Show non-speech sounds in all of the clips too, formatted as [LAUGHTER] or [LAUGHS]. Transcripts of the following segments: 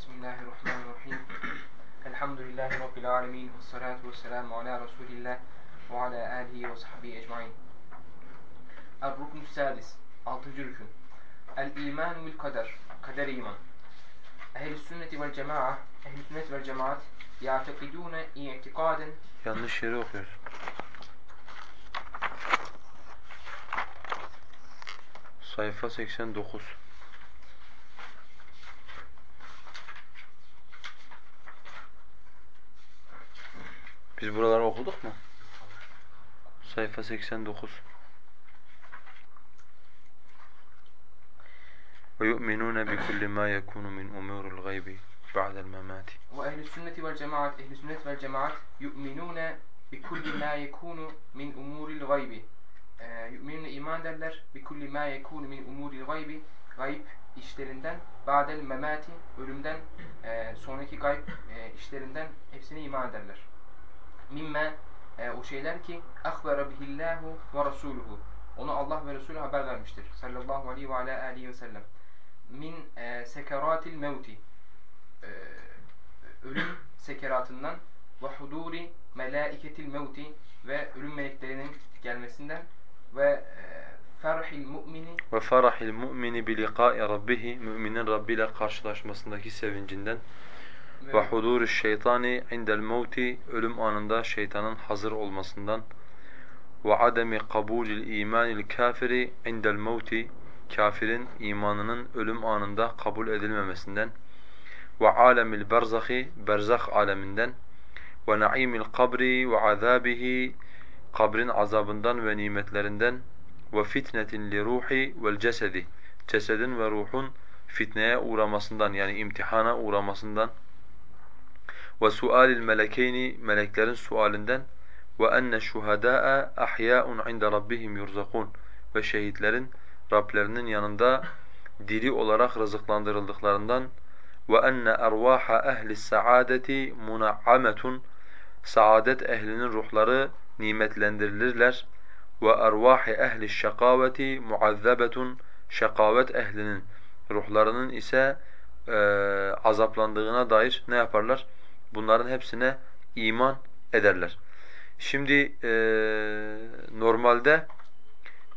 Bismillahirrahmanirrahim. Elhamdülillahi Rabbil alemin. Ve salatu ve ala Resulillah ve ala alihi ve sahbihi ecmain. El-Rukn Sadis. Altıncı rükün. El-İman bil kader. Kader iman. Ehl-i sünneti vel cema'a. Ehl-i sünnet vel cemaat. Ya'tekidûne i'tikaden. Yanlış yeri okuyorsun. Sayfa 89. Biz buraları okuduk mu? Sayfa 89. وَيُؤْمِنُونَ بِكُلِّ مَا يَكُونُ مِنْ أُمُورِ الْغَيْبِ بَعْدَ الْمَمَاتِ وأهل السنة والجماعة أهل السنة والجماعة يؤمنون بكل ما يكون من أمور الغيب Ee, Yu'minun iman derler. Bikulli ma yekunu min umuril gaybi gayb işlerinden ba'del memati ölümden e, sonraki gayb e, işlerinden hepsine iman ederler. Mimme e, o şeyler ki akhbara bihillahu ve rasuluhu. Onu Allah ve Resulü haber vermiştir. Sallallahu aleyhi ve ala alihi ve sellem. Min e, sekeratil mevti. E, ölüm sekeratından ve huduri melaiketil mevti ve ölüm meleklerinin gelmesinden ve e, ferhil mu'mini Ve farahil mu'mini bi liqa'i rabbih müminin Rabbi ile karşılaşmasındaki sevincinden ve huduri şeytani indel mevti ölüm anında şeytanın hazır olmasından. Ve ademi kabulil imanil kafiri indel mevti kafirin imanının ölüm anında kabul edilmemesinden. Ve alemil berzahi berzah aleminden ve naimil kabri ve azabihi kabrin azabından ve nimetlerinden. Ve fitnetin li ruhi vel cesedi cesedin ve ruhun fitneye uğramasından yani imtihana uğramasından ve sualil melekeyni meleklerin sualinden ve enne şuhadaa ahya'un inde rabbihim yurzakun ve şehitlerin Rablerinin yanında diri olarak rızıklandırıldıklarından ve enne ervaha ehli saadeti munammetun saadet ehlinin ruhları nimetlendirilirler. Ve ervahi ehli şakaveti muazzabetun şakavet ehlinin ruhlarının ise e, azaplandığına dair ne yaparlar? Bunların hepsine iman ederler. Şimdi e, normalde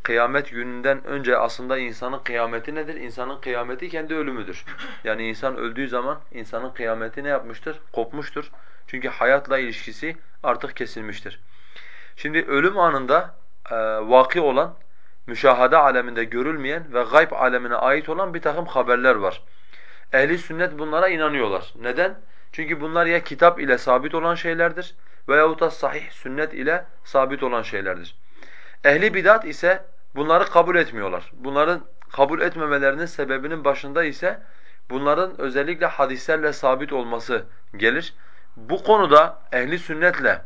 kıyamet gününden önce aslında insanın kıyameti nedir? İnsanın kıyameti kendi ölümüdür. Yani insan öldüğü zaman insanın kıyameti ne yapmıştır? Kopmuştur. Çünkü hayatla ilişkisi artık kesilmiştir. Şimdi ölüm anında e, vaki olan, müşahade aleminde görülmeyen ve gayb alemine ait olan bir takım haberler var. Ehli sünnet bunlara inanıyorlar. Neden? Çünkü bunlar ya kitap ile sabit olan şeylerdir veyahut da sahih sünnet ile sabit olan şeylerdir. Ehli bidat ise bunları kabul etmiyorlar. Bunların kabul etmemelerinin sebebinin başında ise bunların özellikle hadislerle sabit olması gelir. Bu konuda ehli sünnetle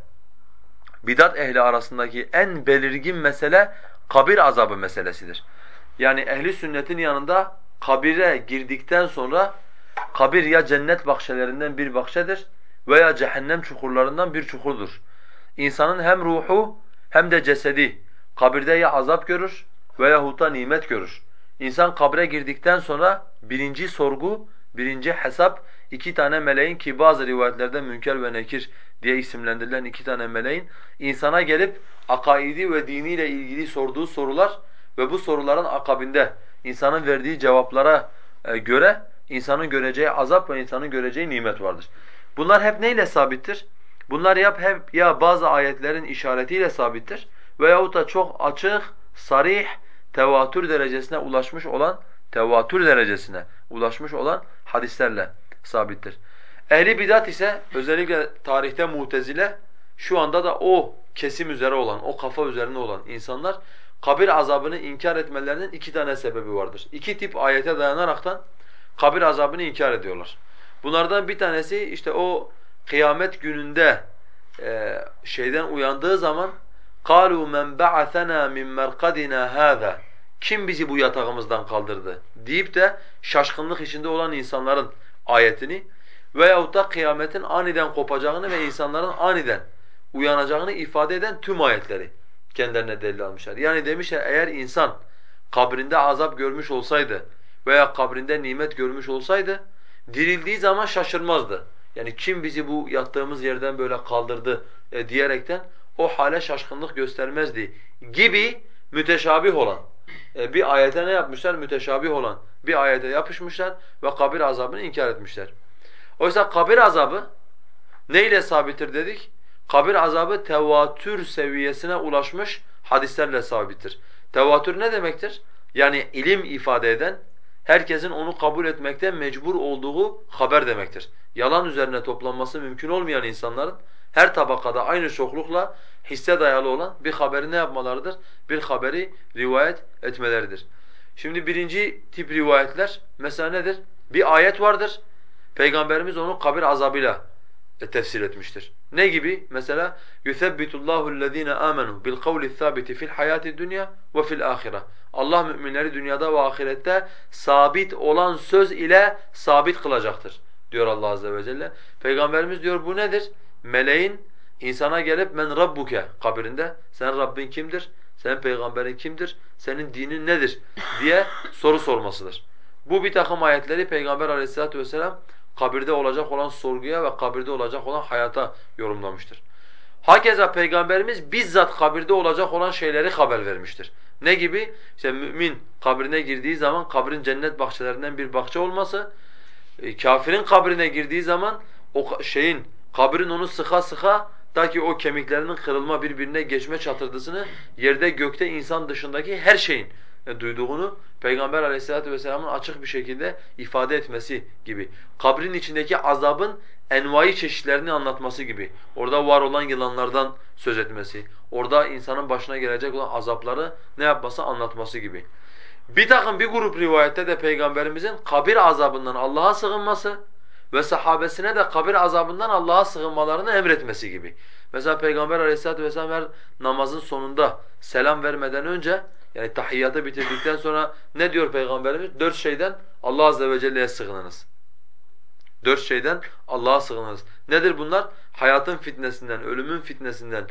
bidat ehli arasındaki en belirgin mesele kabir azabı meselesidir. Yani ehli sünnetin yanında kabire girdikten sonra kabir ya cennet bahçelerinden bir bahçedir veya cehennem çukurlarından bir çukurdur. İnsanın hem ruhu hem de cesedi kabirde ya azap görür veya da nimet görür. İnsan kabre girdikten sonra birinci sorgu, birinci hesap iki tane meleğin ki bazı rivayetlerde münker ve nekir diye isimlendirilen iki tane meleğin insana gelip akaidi ve diniyle ilgili sorduğu sorular ve bu soruların akabinde insanın verdiği cevaplara e, göre insanın göreceği azap ve insanın göreceği nimet vardır. Bunlar hep neyle sabittir? Bunlar yap hep ya bazı ayetlerin işaretiyle sabittir veyahut da çok açık, sarih, tevatür derecesine ulaşmış olan, tevatür derecesine ulaşmış olan hadislerle sabittir. Ehli bidat ise özellikle tarihte mutezile şu anda da o kesim üzere olan, o kafa üzerine olan insanlar kabir azabını inkar etmelerinin iki tane sebebi vardır. İki tip ayete dayanaraktan kabir azabını inkar ediyorlar. Bunlardan bir tanesi işte o kıyamet gününde e, şeyden uyandığı zaman قَالُوا مَنْ بَعَثَنَا مِنْ مَرْقَدِنَا هَذَا Kim bizi bu yatağımızdan kaldırdı? deyip de şaşkınlık içinde olan insanların ayetini veyahut da kıyametin aniden kopacağını ve insanların aniden uyanacağını ifade eden tüm ayetleri kendilerine delil almışlar. Yani demişler eğer insan kabrinde azap görmüş olsaydı veya kabrinde nimet görmüş olsaydı Dirildiği zaman şaşırmazdı. Yani kim bizi bu yattığımız yerden böyle kaldırdı e, diyerekten o hale şaşkınlık göstermezdi gibi müteşabih olan e, bir ayete ne yapmışlar? Müteşabih olan bir ayete yapışmışlar ve kabir azabını inkar etmişler. Oysa kabir azabı neyle sabittir dedik? Kabir azabı tevatür seviyesine ulaşmış hadislerle sabittir. Tevatür ne demektir? Yani ilim ifade eden, herkesin onu kabul etmekte mecbur olduğu haber demektir. Yalan üzerine toplanması mümkün olmayan insanların her tabakada aynı çoklukla hisse dayalı olan bir haberi ne yapmalarıdır? Bir haberi rivayet etmeleridir. Şimdi birinci tip rivayetler mesela nedir? Bir ayet vardır. Peygamberimiz onu kabir azabıyla tefsir etmiştir. Ne gibi? Mesela يُثَبِّتُ اللّٰهُ الَّذ۪ينَ آمَنُوا بِالْقَوْلِ الثَّابِتِ فِي الْحَيَاةِ الدُّنْيَا وَفِي الْآخِرَةِ Allah müminleri dünyada ve ahirette sabit olan söz ile sabit kılacaktır diyor Allah azze ve celle. Peygamberimiz diyor bu nedir? Meleğin insana gelip men rabbuke kabirinde sen Rabbin kimdir? Senin peygamberin kimdir? Senin dinin nedir? diye soru sormasıdır. Bu bir takım ayetleri Peygamber aleyhissalatu vesselam kabirde olacak olan sorguya ve kabirde olacak olan hayata yorumlamıştır. Hakeza Peygamberimiz bizzat kabirde olacak olan şeyleri haber vermiştir. Ne gibi? İşte mümin kabrine girdiği zaman kabrin cennet bahçelerinden bir bahçe olması, e, kafirin kabrine girdiği zaman o şeyin kabrin onu sıka sıka ta ki o kemiklerinin kırılma birbirine geçme çatırdısını yerde gökte insan dışındaki her şeyin e, duyduğunu Peygamber aleyhissalatu vesselamın açık bir şekilde ifade etmesi gibi. Kabrin içindeki azabın envai çeşitlerini anlatması gibi. Orada var olan yılanlardan söz etmesi. Orada insanın başına gelecek olan azapları ne yapması anlatması gibi. Bir takım bir grup rivayette de Peygamberimizin kabir azabından Allah'a sığınması ve sahabesine de kabir azabından Allah'a sığınmalarını emretmesi gibi. Mesela Peygamber aleyhissalatu vesselam her namazın sonunda selam vermeden önce yani tahiyyatı bitirdikten sonra ne diyor Peygamberimiz? Dört şeyden Allah azze ve celle'ye sığınınız. Dört şeyden Allah'a sığınınız. Nedir bunlar? Hayatın fitnesinden, ölümün fitnesinden,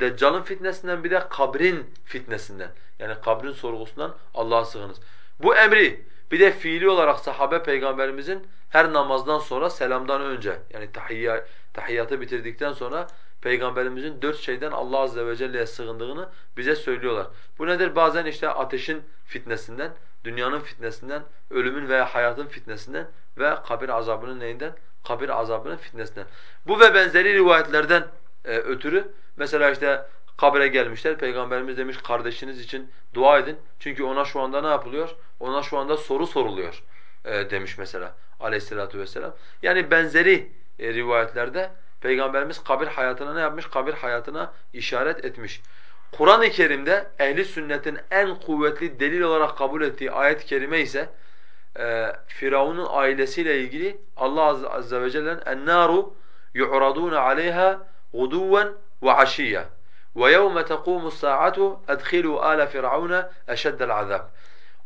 Deccal'ın fitnesinden bir de kabrin fitnesinden. Yani kabrin sorgusundan Allah'a sığınız. Bu emri bir de fiili olarak sahabe peygamberimizin her namazdan sonra selamdan önce yani tahiyya, tahiyyatı bitirdikten sonra Peygamberimizin dört şeyden Allah azze ve celle'ye sığındığını bize söylüyorlar. Bu nedir? Bazen işte ateşin fitnesinden, dünyanın fitnesinden, ölümün veya hayatın fitnesinden ve kabir azabının neyinden? Kabir azabının fitnesinden. Bu ve benzeri rivayetlerden e, ötürü mesela işte kabre gelmişler. Peygamberimiz demiş kardeşiniz için dua edin. Çünkü ona şu anda ne yapılıyor? Ona şu anda soru soruluyor e, demiş mesela aleyhissalatu vesselam. Yani benzeri e, rivayetlerde Peygamberimiz kabir hayatına ne yapmış? Kabir hayatına işaret etmiş. Kur'an-ı Kerim'de ehli sünnetin en kuvvetli delil olarak kabul ettiği ayet-i kerime ise e, Firavun'un ailesiyle ilgili Allah azze, azze ve celle'nin "En-nâru yu'radûne aleyhâ غُدُوًّا وَعَشِيًّا وَيَوْمَ تَقُومُ السَّاعَةُ اَدْخِلُوا آلَ فِرْعَوْنَ اَشَدَّ الْعَذَابِ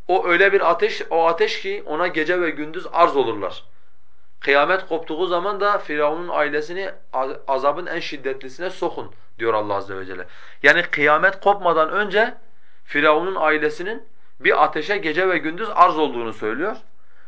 O öyle bir ateş, o ateş ki ona gece ve gündüz arz olurlar. Kıyamet koptuğu zaman da Firavun'un ailesini azabın en şiddetlisine sokun diyor Allah azze ve celle. Yani kıyamet kopmadan önce Firavun'un ailesinin bir ateşe gece ve gündüz arz olduğunu söylüyor.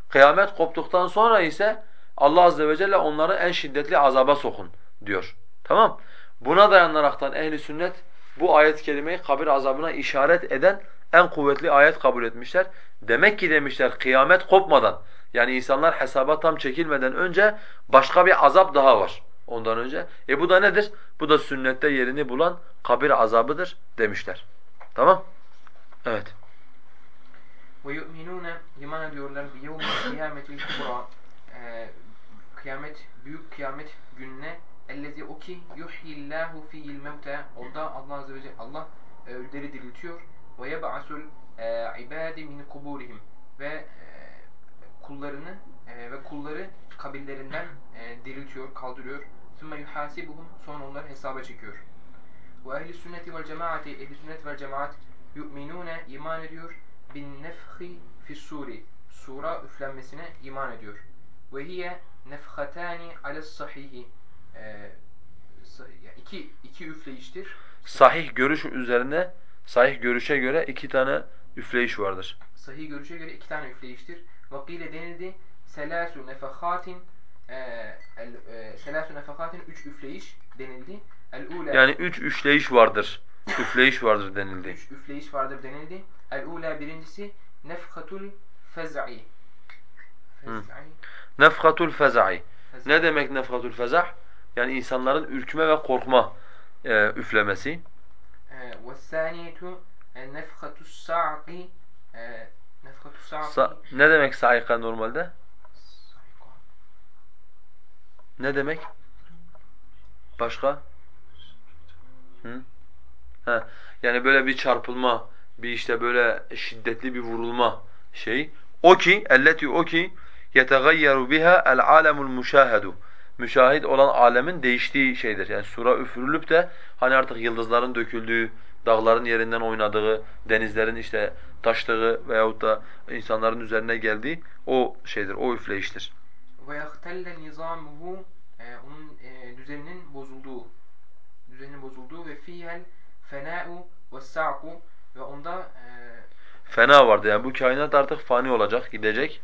Kıyamet koptuktan sonra ise Allah azze ve celle onları en şiddetli azaba sokun diyor. Tamam? Buna dayanaraktan ehli sünnet bu ayet-i kerimeyi kabir azabına işaret eden en kuvvetli ayet kabul etmişler. Demek ki demişler kıyamet kopmadan yani insanlar hesaba tam çekilmeden önce başka bir azap daha var ondan önce. E bu da nedir? Bu da sünnette yerini bulan kabir azabıdır demişler. Tamam? Evet. Ve yu'minûne iman ediyorlar. bi yevmil kıyametil kubra e, kıyamet, büyük kıyamet gününe ellezi o ki yuhyillahu fiyil mevte. Onda Allah Azze ve Celle Allah e, ölüleri diriltiyor. ve yeb'asul ibadi min kuburihim. Ve e, kullarını ve kulları kabirlerinden diriltiyor, kaldırıyor. Sümme yuhasibuhum sonra onları hesaba çekiyor. Ve ehli sünneti vel cemaati ehli sünnet vel cemaat yu'minune iman ediyor bin nefhi fissuri sura üflenmesine iman ediyor. Ve hiye nefhatani ales sahihi e, iki, iki üfleyiştir. Sahih görüş üzerine, sahih görüşe göre iki tane üfleyiş vardır. Sahih görüşe göre iki tane üfleyiştir. Vakile denildi, selasu nefehatin e, el, e, selasu nefehatin üç üfleyiş denildi. Yani üç üfleyiş vardır. Üfleyiş vardır denildi. üç üfleyiş vardır denildi. El ula birincisi nefhatul fez'i. Fez'i. Nefhatul fez'i. Ne demek nefhatul fezah? Yani insanların ürkme ve korkma e, üflemesi. Sa'qi e, nefhatus sa'qi Sa ne demek saika normalde? Ne demek? Başka? Hı? Ha. Yani böyle bir çarpılma, bir işte böyle şiddetli bir vurulma şeyi. O ki, elleti o ki biha el alemul müşahedu. Müşahit olan alemin değiştiği şeydir. Yani sura üfürülüp de hani artık yıldızların döküldüğü, dağların yerinden oynadığı, denizlerin işte taştığı veyahut da insanların üzerine geldiği o şeydir, o üfleyiştir. yahtelle nizamuhu e, onun e, düzeninin bozulduğu düzeninin bozulduğu ve fihel fena'u ve sa'ku ve onda e, Fena vardı yani bu kainat artık fani olacak, gidecek.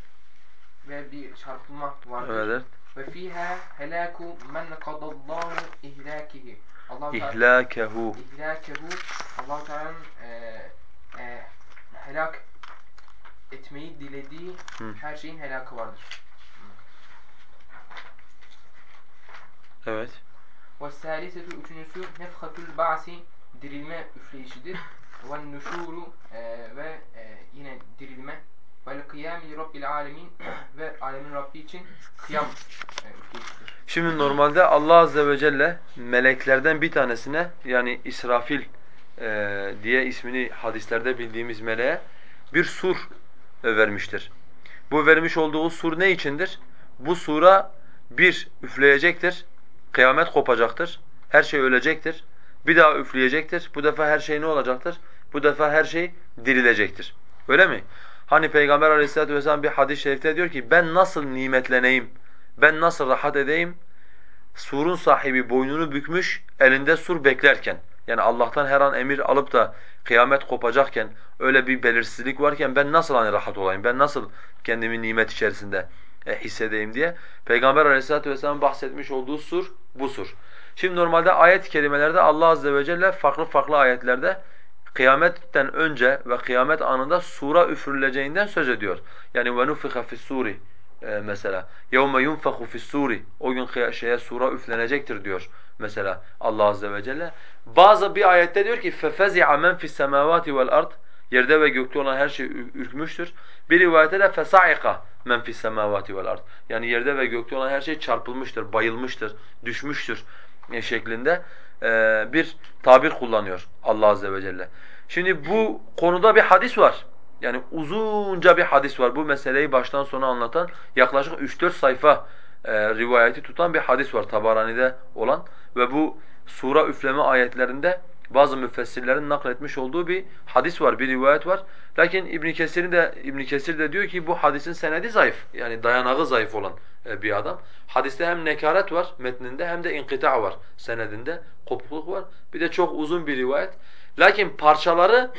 ve bir çarpılma vardır. Evet. Ve fiha helaku men kadallahu ihlakihi. Allah İhlakehu. ihlakehu Allah Teala'nın e, e, helak etmeyi dilediği Hı. her şeyin helakı vardır. Evet. Ve salisetu üçüncüsü nefhatul ba'si dirilme üfleyişidir. [LAUGHS] Ve nuşuru e, ve e, yine dirilme. [CLEARS THROAT] Ve kıyami rabbil alemin ve alemin Rabbi için kıyam e, üfleyişidir. Şimdi normalde Allah azze ve celle meleklerden bir tanesine yani İsrafil e, diye ismini hadislerde bildiğimiz meleğe bir sur vermiştir. Bu vermiş olduğu sur ne içindir? Bu sura bir üfleyecektir, kıyamet kopacaktır, her şey ölecektir. Bir daha üfleyecektir. Bu defa her şey ne olacaktır? Bu defa her şey dirilecektir. Öyle mi? Hani Peygamber Aleyhisselatü vesselam bir hadis-i şerifte diyor ki ben nasıl nimetleneyim, ben nasıl rahat edeyim? Surun sahibi boynunu bükmüş, elinde sur beklerken. Yani Allah'tan her an emir alıp da kıyamet kopacakken, öyle bir belirsizlik varken ben nasıl hani rahat olayım, ben nasıl kendimi nimet içerisinde e, hissedeyim diye. Peygamber Aleyhisselatü vesselam bahsetmiş olduğu sur bu sur. Şimdi normalde ayet-i kerimelerde Allah azze ve celle farklı farklı ayetlerde kıyametten önce ve kıyamet anında sura üfürüleceğinden söz ediyor. Yani ve nufiha fis suri e, mesela. Yevme yunfahu fis suri. O gün şeye sura üflenecektir diyor mesela Allah azze ve celle. Bazı bir ayette diyor ki fefezi'a men fis semavati vel ard. Yerde ve gökte olan her şey ürkmüştür. Bir rivayette de fesaika men fis semavati vel ard. Yani yerde ve gökte olan her şey çarpılmıştır, bayılmıştır, düşmüştür şeklinde e, bir tabir kullanıyor Allah azze ve celle. Şimdi bu konuda bir hadis var. Yani uzunca bir hadis var. Bu meseleyi baştan sona anlatan yaklaşık 3-4 sayfa e, rivayeti tutan bir hadis var Tabarani'de olan ve bu sura üfleme ayetlerinde bazı müfessirlerin nakletmiş olduğu bir hadis var, bir rivayet var. Lakin İbn Kesir de İbn Kesir de diyor ki bu hadisin senedi zayıf. Yani dayanağı zayıf olan e, bir adam. Hadiste hem nekaret var metninde hem de inkıta var senedinde. Kopukluk var. Bir de çok uzun bir rivayet. Lakin parçaları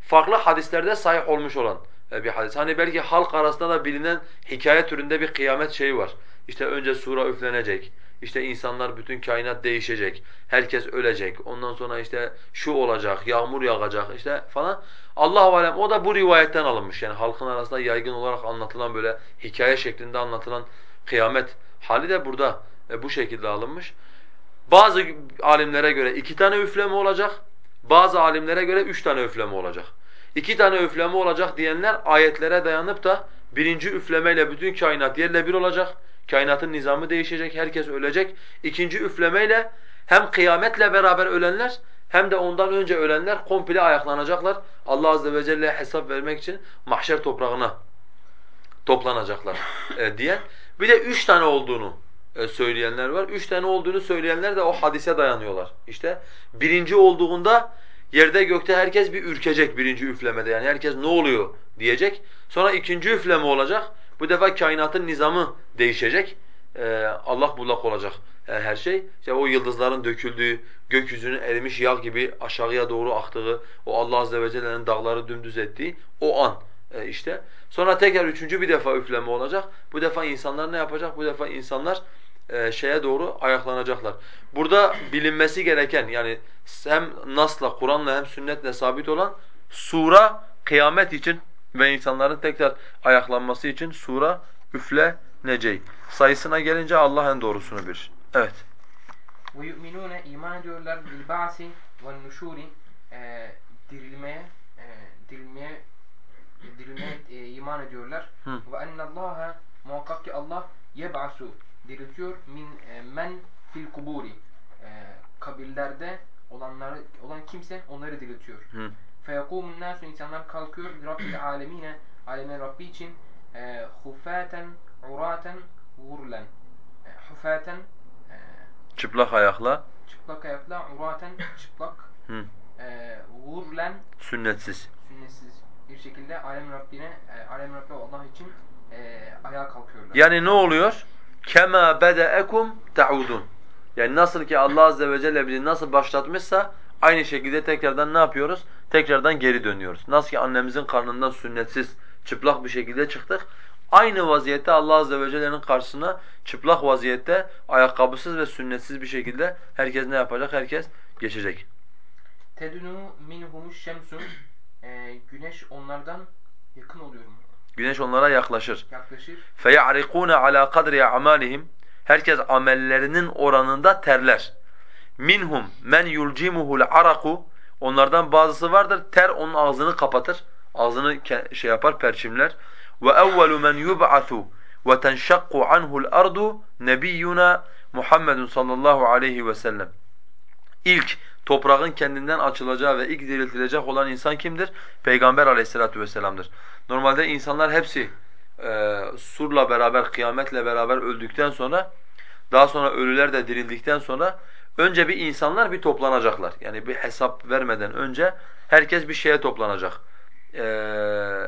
farklı hadislerde sahih olmuş olan e, bir hadis. Hani belki halk arasında da bilinen hikaye türünde bir kıyamet şeyi var. İşte önce sura üflenecek. İşte insanlar bütün kainat değişecek. Herkes ölecek. Ondan sonra işte şu olacak, yağmur yağacak işte falan. Allah alem o da bu rivayetten alınmış. Yani halkın arasında yaygın olarak anlatılan böyle hikaye şeklinde anlatılan kıyamet hali de burada e, bu şekilde alınmış. Bazı alimlere göre iki tane üfleme olacak. Bazı alimlere göre üç tane üfleme olacak. İki tane üfleme olacak diyenler ayetlere dayanıp da birinci üflemeyle bütün kainat yerle bir olacak. Kainatın nizamı değişecek, herkes ölecek. İkinci üflemeyle hem kıyametle beraber ölenler hem de ondan önce ölenler komple ayaklanacaklar. Allah azze ve celle'ye hesap vermek için mahşer toprağına toplanacaklar e, diyen. Bir de üç tane olduğunu e, söyleyenler var. Üç tane olduğunu söyleyenler de o hadise dayanıyorlar. İşte birinci olduğunda yerde gökte herkes bir ürkecek birinci üflemede. Yani herkes ne oluyor diyecek. Sonra ikinci üfleme olacak. Bu defa kainatın nizamı değişecek. E, Allah bullak olacak e, her şey. İşte o yıldızların döküldüğü, gökyüzünün erimiş yağ gibi aşağıya doğru aktığı, o Allah azze ve celle'nin dağları dümdüz ettiği o an e, işte. Sonra tekrar üçüncü bir defa üfleme olacak. Bu defa insanlar ne yapacak? Bu defa insanlar e, şeye doğru ayaklanacaklar. Burada bilinmesi gereken yani hem Nas'la, Kur'an'la hem sünnetle sabit olan sura kıyamet için ve insanların tekrar ayaklanması için sura üflenecek. Sayısına gelince Allah en doğrusunu bilir. Evet. Ve yu'minune iman ediyorlar ve nuşuri e, dirilmeye e, dirilmeye dirilmeye e, iman ediyorlar. Ve ennallaha muhakkak ki Allah yeb'asu diriltiyor min e, men fil kuburi e, kabirlerde olanları olan kimse onları diriltiyor. Hı. Feyekumun nasu insanlar kalkıyor Rabbil alemine alemin Rabbi için e, hufaten uraten gurlen e, hufaten e, Çıplak ayakla, çıplak ayakla uraten çıplak hı, e, gurlen sünnetsiz. sünnetsiz bir şekilde alem Rabbine e, alem Rabbi Allah için e, ayağa kalkıyorlar. Yani ne oluyor? Kema bedeekum taudun. Yani nasıl ki Allah azze ve celle bizi nasıl başlatmışsa Aynı şekilde tekrardan ne yapıyoruz? Tekrardan geri dönüyoruz. Nasıl ki annemizin karnından sünnetsiz, çıplak bir şekilde çıktık. Aynı vaziyette Allah azze ve celle'nin karşısına çıplak vaziyette ayakkabısız ve sünnetsiz bir şekilde herkes ne yapacak? Herkes geçecek. Tedunu minhumuş şemsun. Ee, güneş onlardan yakın oluyor mu? Güneş onlara yaklaşır. Yaklaşır. Feyarikuna ala kadri amalihim. Herkes amellerinin oranında terler. Minhum men yulcimuhul araku Onlardan bazısı vardır ter onun ağzını kapatır. Ağzını şey yapar perçimler. Ve evvelu men yub'athu ve tenşakku anhu'l ardu nebiyyuna Muhammedun sallallahu aleyhi ve sellem. İlk toprağın kendinden açılacağı ve ilk diriltilecek olan insan kimdir? Peygamber aleyhissalatu vesselam'dır. Normalde insanlar hepsi e, surla beraber, kıyametle beraber öldükten sonra daha sonra ölüler de dirildikten sonra önce bir insanlar bir toplanacaklar. Yani bir hesap vermeden önce herkes bir şeye toplanacak. E,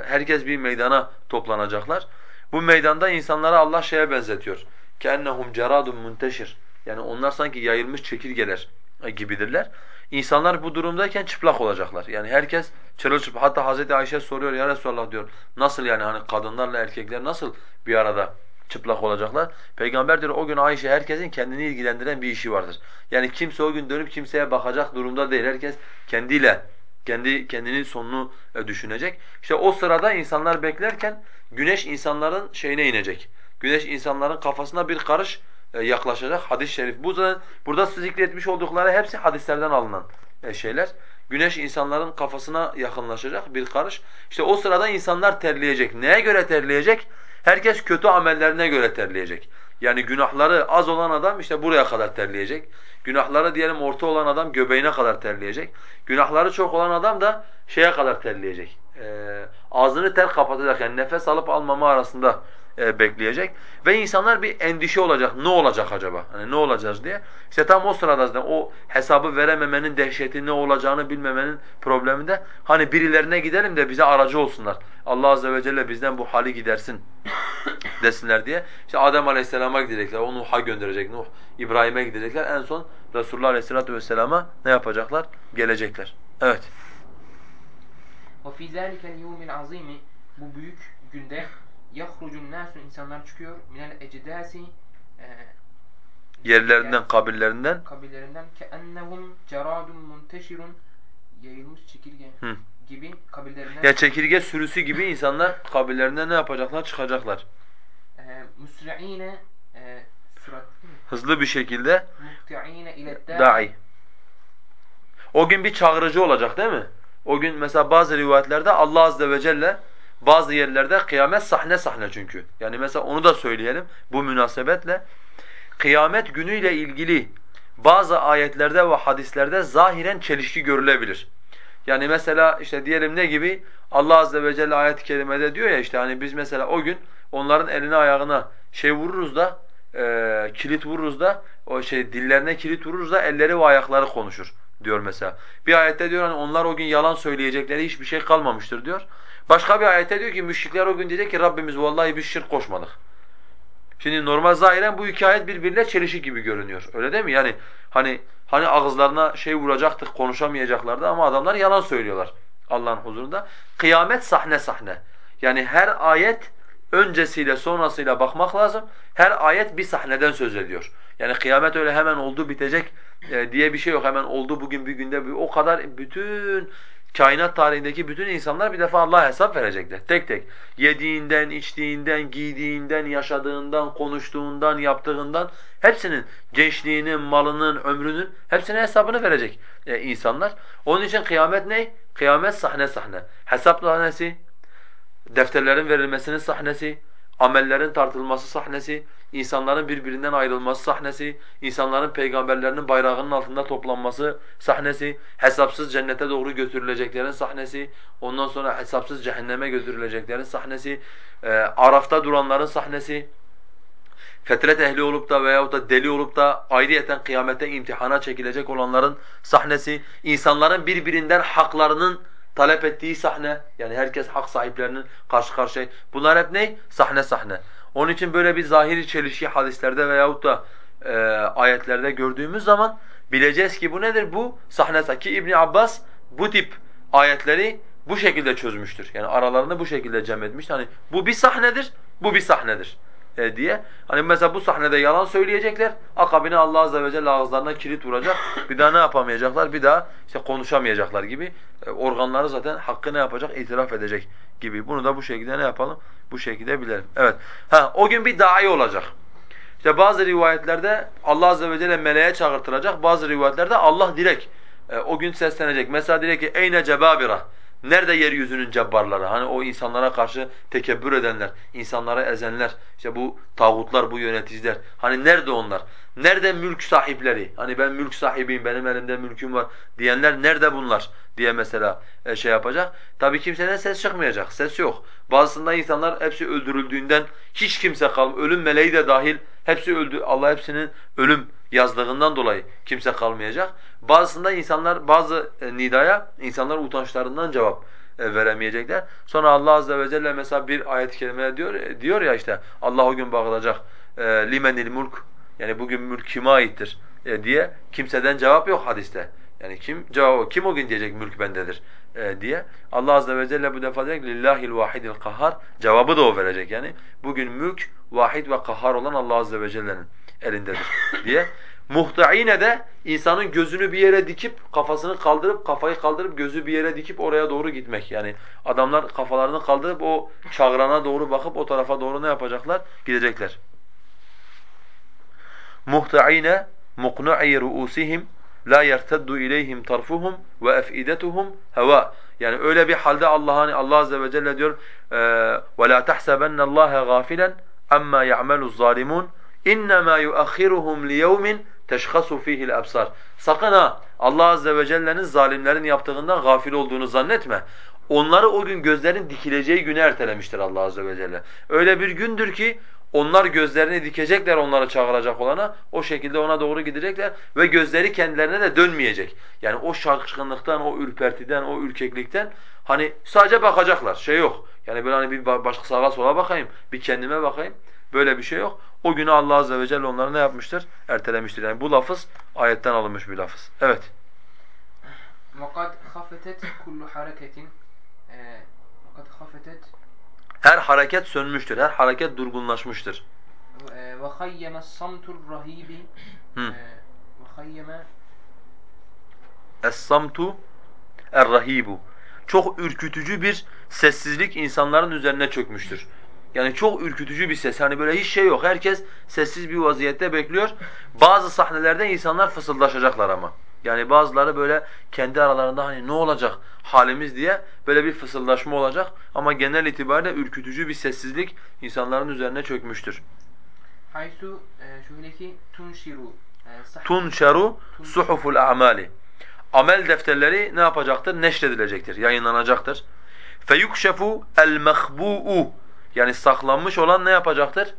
herkes bir meydana toplanacaklar. Bu meydanda insanlara Allah şeye benzetiyor. كَأَنَّهُمْ جَرَادٌ munteşir. Yani onlar sanki yayılmış çekirgeler gibidirler. İnsanlar bu durumdayken çıplak olacaklar. Yani herkes çırılçıplak. Hatta Hazreti Ayşe soruyor ya Resulallah diyor. Nasıl yani hani kadınlarla erkekler nasıl bir arada çıplak olacaklar? Peygamber diyor o gün Ayşe herkesin kendini ilgilendiren bir işi vardır. Yani kimse o gün dönüp kimseye bakacak durumda değil. Herkes kendiyle kendi kendinin sonunu e, düşünecek. İşte o sırada insanlar beklerken güneş insanların şeyine inecek. Güneş insanların kafasına bir karış e, yaklaşacak hadis-i şerif. Bu zaten burada zikretmiş oldukları hepsi hadislerden alınan e, şeyler. Güneş insanların kafasına yakınlaşacak bir karış. İşte o sırada insanlar terleyecek. Neye göre terleyecek? Herkes kötü amellerine göre terleyecek. Yani günahları az olan adam işte buraya kadar terleyecek. Günahları diyelim orta olan adam göbeğine kadar terleyecek. Günahları çok olan adam da şeye kadar terleyecek. Ee, ağzını ter kapatacak yani nefes alıp almama arasında e, bekleyecek ve insanlar bir endişe olacak. Ne olacak acaba? Hani ne olacağız diye. İşte tam o sırada zaten o hesabı verememenin dehşeti ne olacağını bilmemenin probleminde hani birilerine gidelim de bize aracı olsunlar. Allah azze ve celle bizden bu hali gidersin [COUGHS] desinler diye. İşte Adem Aleyhisselam'a gidecekler, o Nuh'a gönderecek, Nuh İbrahim'e gidecekler. En son Resulullah Aleyhisselatü Vesselam'a ne yapacaklar? Gelecekler. Evet. وَفِي ذَٰلِكَ الْيَوْمِ الْعَظِيمِ Bu büyük günde yahrucun nasu insanlar çıkıyor minel ecdasi Yerlerinden, kabirlerinden kabirlerinden ke ennehum ceradun munteşirun yayılmış çekirge Hı. gibi kabirlerinden ya çekirge sürüsü gibi insanlar kabirlerinden ne yapacaklar? Çıkacaklar. e, musri'ine e? Hızlı bir şekilde da'i. O gün bir çağırıcı olacak değil mi? O gün mesela bazı rivayetlerde Allah azze ve celle bazı yerlerde kıyamet sahne sahne çünkü. Yani mesela onu da söyleyelim bu münasebetle. Kıyamet günüyle ilgili bazı ayetlerde ve hadislerde zahiren çelişki görülebilir. Yani mesela işte diyelim ne gibi? Allah azze ve celle ayet-i kerimede diyor ya işte hani biz mesela o gün onların eline ayağına şey vururuz da e, kilit vururuz da o şey dillerine kilit vururuz da elleri ve ayakları konuşur diyor mesela. Bir ayette diyor hani onlar o gün yalan söyleyecekleri hiçbir şey kalmamıştır diyor. Başka bir ayette diyor ki müşrikler o gün diyecek ki Rabbimiz vallahi biz şirk koşmadık. Şimdi normal zahiren bu iki ayet birbirine çelişik gibi görünüyor. Öyle değil mi? Yani hani hani ağızlarına şey vuracaktık, konuşamayacaklardı ama adamlar yalan söylüyorlar Allah'ın huzurunda. Kıyamet sahne sahne. Yani her ayet öncesiyle sonrasıyla bakmak lazım. Her ayet bir sahneden söz ediyor. Yani kıyamet öyle hemen oldu bitecek e, diye bir şey yok. Hemen oldu bugün bir günde o kadar bütün kainat tarihindeki bütün insanlar bir defa Allah'a hesap verecekler. Tek tek. Yediğinden, içtiğinden, giydiğinden, yaşadığından, konuştuğundan, yaptığından hepsinin gençliğinin, malının, ömrünün hepsine hesabını verecek e, insanlar. Onun için kıyamet ne? Kıyamet sahne sahne. Hesap sahnesi, defterlerin verilmesinin sahnesi, amellerin tartılması sahnesi, insanların birbirinden ayrılması sahnesi, insanların peygamberlerinin bayrağının altında toplanması sahnesi, hesapsız cennete doğru götürüleceklerin sahnesi, ondan sonra hesapsız cehenneme götürüleceklerin sahnesi, e, Araf'ta duranların sahnesi, fetret ehli olup da veyahut da deli olup da ayrıyeten kıyamete imtihana çekilecek olanların sahnesi, insanların birbirinden haklarının talep ettiği sahne, yani herkes hak sahiplerinin karşı karşıya. Bunlar hep ne? Sahne sahne. Onun için böyle bir zahiri çelişki hadislerde veyahut da e, ayetlerde gördüğümüz zaman bileceğiz ki bu nedir? Bu sahne ki İbn Abbas bu tip ayetleri bu şekilde çözmüştür. Yani aralarını bu şekilde cem etmiş. Hani bu bir sahnedir, bu bir sahnedir e, diye. Hani mesela bu sahnede yalan söyleyecekler, akabine Allah azze ve celle ağızlarına kilit vuracak. Bir daha ne yapamayacaklar? Bir daha işte konuşamayacaklar gibi. E, organları zaten hakkı ne yapacak? İtiraf edecek gibi. Bunu da bu şekilde ne yapalım? Bu şekilde bilelim. Evet. Ha o gün bir dai olacak. İşte bazı rivayetlerde Allah azze ve celle meleğe çağırtılacak. Bazı rivayetlerde Allah direkt e, o gün seslenecek. Mesela direkt ki eyne cebabira. Nerede yeryüzünün cebbarları? Hani o insanlara karşı tekebbür edenler, insanlara ezenler, işte bu tağutlar, bu yöneticiler. Hani nerede onlar? Nerede mülk sahipleri? Hani ben mülk sahibiyim, benim elimde mülküm var diyenler nerede bunlar diye mesela e, şey yapacak. Tabii kimseden ses çıkmayacak, ses yok. Bazısında insanlar hepsi öldürüldüğünden hiç kimse kalmıyor. Ölüm meleği de dahil hepsi öldü. Allah hepsinin ölüm yazdığından dolayı kimse kalmayacak. Bazısında insanlar bazı e, nidaya insanlar utançlarından cevap e, veremeyecekler. Sonra Allah azze ve celle mesela bir ayet-i kerime diyor e, diyor ya işte Allah o gün bağıracak e, limenil mulk yani bugün mülk kime aittir diye kimseden cevap yok hadiste. Yani kim cevabı kim o gün diyecek mülk bendedir diye. Allah azze ve celle bu defa diyecek lillahil vahidil kahhar cevabı da o verecek yani. Bugün mülk vahid ve kahhar olan Allah azze ve celle'nin elindedir diye. Muhta'ine de insanın gözünü bir yere dikip kafasını kaldırıp kafayı kaldırıp gözü bir yere dikip oraya doğru gitmek. Yani adamlar kafalarını kaldırıp o çağrana doğru bakıp o tarafa doğru ne yapacaklar? Gidecekler. Muhta'ine muqnu'i ru'usihim la yerteddu ileyhim tarfuhum ve efidetuhum heva. Yani öyle bir halde Allah'ın Allah azze ve celle diyor: "Ve la tahsabanna Allaha gafilen amma ya'malu'z zalimun innema yu'akhiruhum liyawmin teşhasu fihi'l absar." Sakın ha Allah azze ve celle'nin zalimlerin yaptığından gafil olduğunu zannetme. Onları o gün gözlerin dikileceği güne ertelemiştir Allah azze ve celle. Öyle bir gündür ki onlar gözlerini dikecekler onları çağıracak olana, o şekilde ona doğru gidecekler ve gözleri kendilerine de dönmeyecek. Yani o şarkışkınlıktan, o ürpertiden, o ürkeklikten hani sadece bakacaklar, şey yok. Yani böyle hani bir başka sağa sola bakayım, bir kendime bakayım. Böyle bir şey yok. O günü Allah azze ve celle onları ne yapmıştır? Ertelemiştir. Yani bu lafız ayetten alınmış bir lafız. Evet. وَقَدْ خَفَتَتْ كُلُّ حَرَكَةٍ وَقَدْ خَفَتَتْ her hareket sönmüştür, her hareket durgunlaşmıştır. Ve hayyeme samtur rahibi ve hayyeme Es-samtu er-rahibu. Çok ürkütücü bir sessizlik insanların üzerine çökmüştür. Yani çok ürkütücü bir ses. Hani böyle hiç şey yok. Herkes sessiz bir vaziyette bekliyor. Bazı sahnelerde insanlar fısıldaşacaklar ama. Yani bazıları böyle kendi aralarında hani ne olacak halimiz diye böyle bir fısıldaşma olacak ama genel itibariyle ürkütücü bir sessizlik insanların üzerine çökmüştür. Haysu e, şöyle ki tunşiru e, tunşaru suhuful a'mali. Amel defterleri ne yapacaktır? Neşredilecektir, yayınlanacaktır. Feyukşefu el mahbu'u yani saklanmış olan ne yapacaktır?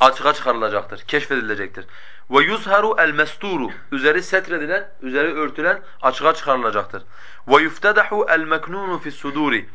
Açığa çıkarılacaktır, keşfedilecektir. Ve yuzharu el mesturu üzeri setredilen, üzeri örtülen açığa çıkarılacaktır. Ve yuftadahu el meknunu fi suduri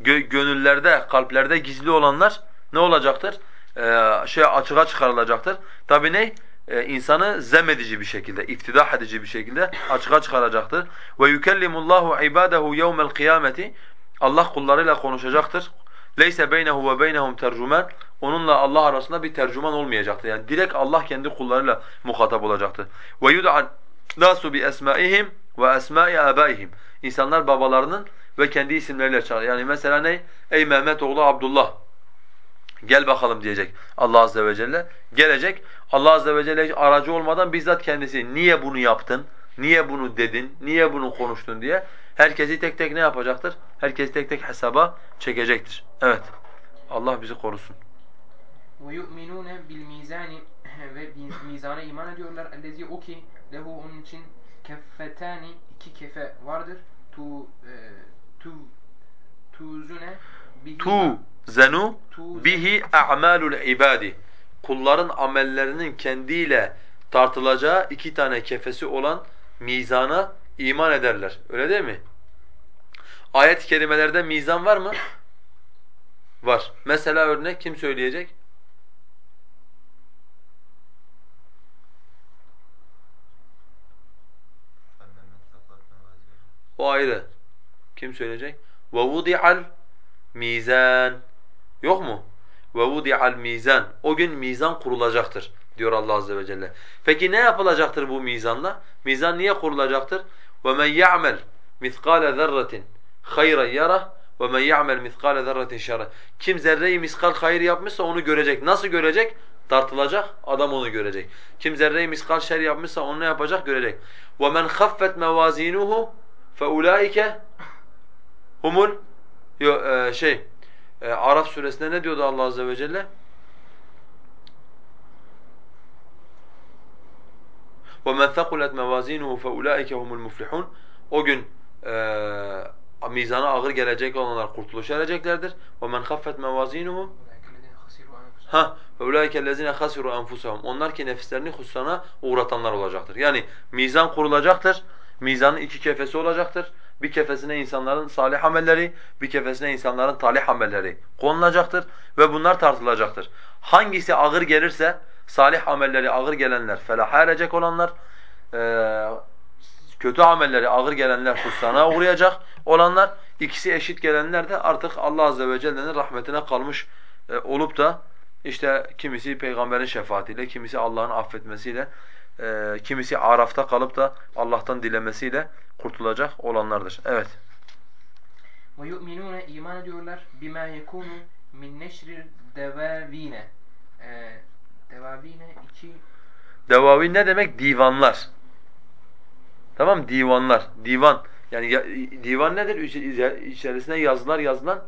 gönüllerde, kalplerde gizli olanlar ne olacaktır? Ee, şey açığa çıkarılacaktır. Tabi ne? Ee, insanı zemedici bir şekilde, iftidah edici bir şekilde açığa çıkaracaktır. Ve yukellimullahu ibadahu yevmel kıyameti Allah kullarıyla konuşacaktır. Leyse beynehu ve beynehum tercüman. Onunla Allah arasında bir tercüman olmayacaktır. Yani direkt Allah kendi kullarıyla muhatap olacaktır. Ve yud'an nasu bi esmaihim ve esma'i abaihim. İnsanlar babalarının ve kendi isimleriyle çağırır. Yani mesela ne? Ey Mehmet oğlu Abdullah. Gel bakalım diyecek Allah azze ve celle. Gelecek. Allah azze ve celle aracı olmadan bizzat kendisi niye bunu yaptın? Niye bunu dedin? Niye bunu konuştun diye herkesi tek tek ne yapacaktır? Herkesi tek tek hesaba çekecektir. Evet. Allah bizi korusun. Bil mizani [CLEARS THROAT] ve mizana iman ediyorlar. Ellezi o ki lehu onun için keffetani iki kefe vardır. Tu e, tu tuzune bihi Tu zenu bihi a'malul ibadi. Kulların amellerinin kendiyle tartılacağı iki tane kefesi olan mizana iman ederler. Öyle değil mi? Ayet-i kerimelerde mizan var mı? Var. Mesela örnek kim söyleyecek? O ayrı. Kim söyleyecek? وَوُضِعَ mizan Yok mu? وَوُضِعَ mizan O gün mizan kurulacaktır diyor Allah azze ve celle. Peki ne yapılacaktır bu mizanla? Mizan niye kurulacaktır? وَمَنْ يَعْمَلْ مِثْقَالَ ذَرَّةٍ خَيْرًا يَرَهُ وَمَنْ يَعْمَلْ مِثْقَالَ ذَرَّةٍ شَرًا Kim zerreyi miskal hayır yapmışsa onu görecek. Nasıl görecek? Tartılacak, adam onu görecek. Kim zerreyi miskal şer yapmışsa onu ne yapacak? Görecek. وَمَنْ خَفَّتْ مَوَازِينُهُ فَاُولَٰئِكَ humul yo, e, şey e, Araf suresinde ne diyordu Allah azze ve celle? وَمَنْ ثَقُلَتْ مَوَازِينُهُ فَاُولَٰئِكَ هُمُ الْمُفْلِحُونَ O gün e, mizana ağır gelecek olanlar kurtuluşa ereceklerdir. وَمَنْ خَفَّتْ مَوَازِينُهُ Ha, اُولَٰئِكَ الَّذِينَ خَسِرُوا أَنفُسَهُمْ Onlar ki nefislerini husrana uğratanlar olacaktır. Yani mizan kurulacaktır. Mizanın iki kefesi olacaktır. Bir kefesine insanların salih amelleri, bir kefesine insanların talih amelleri konulacaktır ve bunlar tartılacaktır. Hangisi ağır gelirse, salih amelleri ağır gelenler felaha erecek olanlar, kötü amelleri ağır gelenler husrana uğrayacak olanlar, ikisi eşit gelenler de artık Allah azze ve celle'nin rahmetine kalmış olup da işte kimisi peygamberin şefaatiyle, kimisi Allah'ın affetmesiyle, kimisi arafta kalıp da Allah'tan dilemesiyle kurtulacak olanlardır. Evet. Ve yu'minune iman ediyorlar bima yekunu min neşril devavine. Ee, devavine iki Devavin ne demek? Divanlar. Tamam Divanlar. Divan. Yani ya, divan nedir? İçerisine yazılar yazılan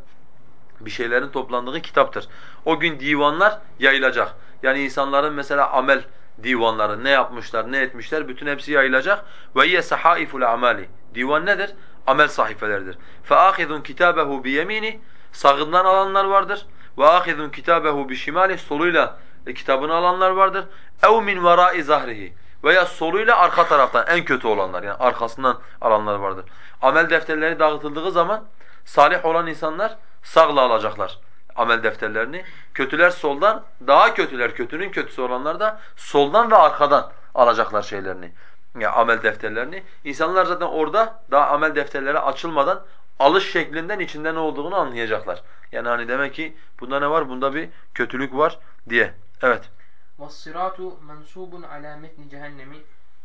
bir şeylerin toplandığı kitaptır. O gün divanlar yayılacak. Yani insanların mesela amel divanları ne yapmışlar, ne etmişler bütün hepsi yayılacak. Ve ye sahaiful amali. Divan nedir? Amel sahifeleridir. Fe ahizun kitabehu bi yemini sağından alanlar vardır. Ve ahizun kitabehu bi şimali soluyla e, kitabını alanlar vardır. Ev min verai zahrihi veya soluyla arka taraftan en kötü olanlar yani arkasından alanlar vardır. Amel defterleri dağıtıldığı zaman salih olan insanlar sağla alacaklar amel defterlerini. Kötüler soldan, daha kötüler, kötünün kötüsü olanlar da soldan ve arkadan alacaklar şeylerini. Yani amel defterlerini. İnsanlar zaten orada daha amel defterleri açılmadan alış şeklinden içinde ne olduğunu anlayacaklar. Yani hani demek ki bunda ne var? Bunda bir kötülük var diye. Evet. Vessiratu mensubun ala metni cehennemi.